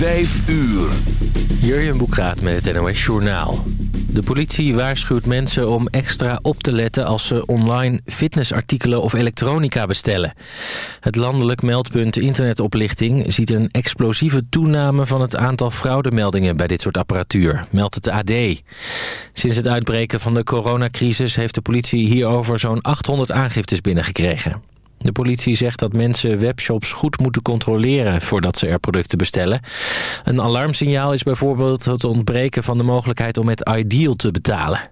Vijf uur. Jurjen Boekraat met het NOS Journaal. De politie waarschuwt mensen om extra op te letten als ze online fitnessartikelen of elektronica bestellen. Het landelijk meldpunt internetoplichting ziet een explosieve toename van het aantal fraudemeldingen bij dit soort apparatuur, meldt het AD. Sinds het uitbreken van de coronacrisis heeft de politie hierover zo'n 800 aangiftes binnengekregen. De politie zegt dat mensen webshops goed moeten controleren voordat ze er producten bestellen. Een alarmsignaal is bijvoorbeeld het ontbreken van de mogelijkheid om met Ideal te betalen.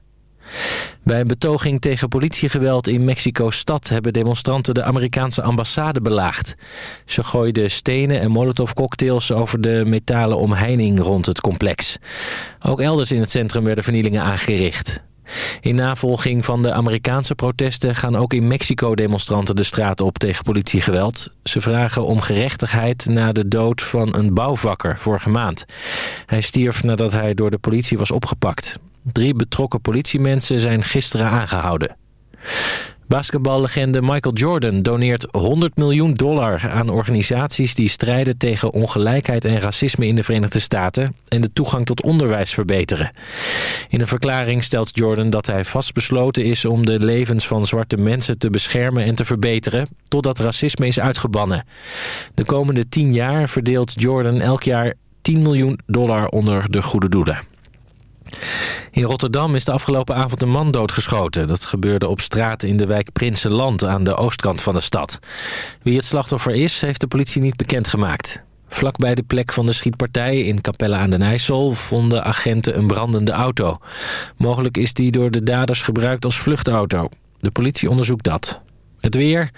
Bij een betoging tegen politiegeweld in Mexico-stad... hebben demonstranten de Amerikaanse ambassade belaagd. Ze gooiden stenen en molotovcocktails over de metalen omheining rond het complex. Ook elders in het centrum werden vernielingen aangericht. In navolging van de Amerikaanse protesten gaan ook in Mexico demonstranten de straat op tegen politiegeweld. Ze vragen om gerechtigheid na de dood van een bouwvakker vorige maand. Hij stierf nadat hij door de politie was opgepakt. Drie betrokken politiemensen zijn gisteren aangehouden. Basketballegende Michael Jordan doneert 100 miljoen dollar aan organisaties die strijden tegen ongelijkheid en racisme in de Verenigde Staten en de toegang tot onderwijs verbeteren. In een verklaring stelt Jordan dat hij vastbesloten is om de levens van zwarte mensen te beschermen en te verbeteren, totdat racisme is uitgebannen. De komende 10 jaar verdeelt Jordan elk jaar 10 miljoen dollar onder de goede doelen. In Rotterdam is de afgelopen avond een man doodgeschoten. Dat gebeurde op straat in de wijk Prinsenland aan de oostkant van de stad. Wie het slachtoffer is, heeft de politie niet bekendgemaakt. Vlakbij de plek van de schietpartij in Capelle aan den IJssel vonden agenten een brandende auto. Mogelijk is die door de daders gebruikt als vluchtauto. De politie onderzoekt dat. Het weer.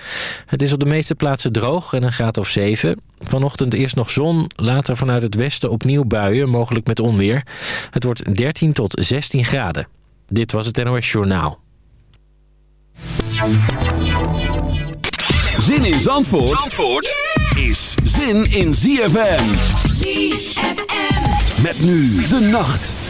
Het is op de meeste plaatsen droog en een graad of 7. Vanochtend eerst nog zon, later vanuit het westen opnieuw buien, mogelijk met onweer. Het wordt 13 tot 16 graden. Dit was het NOS Journaal. Zin in Zandvoort, Zandvoort is zin in ZFM. ZFM. Met nu de nacht.